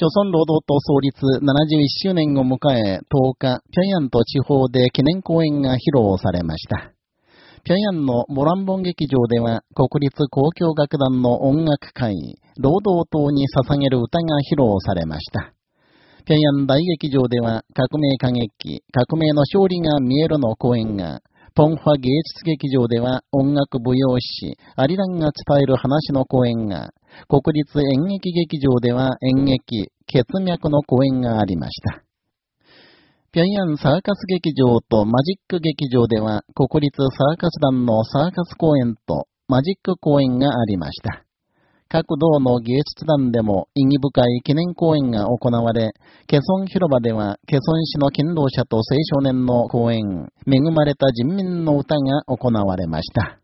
朝鮮労働党創立71周年を迎え、10日、平壌と地方で記念公演が披露されました。平壌のモランボン劇場では、国立交響楽団の音楽会、労働党に捧げる歌が披露されました。平壌大劇場では、革命歌劇、革命の勝利が見えるの公演が、ポンファ芸術劇場では音楽舞踊師、アリランが伝える話の公演が、国立演劇劇場では演劇、血脈の公演がありました。平壌サーカス劇場とマジック劇場では国立サーカス団のサーカス公演とマジック公演がありました。各道の芸術団でも意義深い記念公演が行われ、ケソン広場では、ケソン市の勤労者と青少年の公演、恵まれた人民の歌が行われました。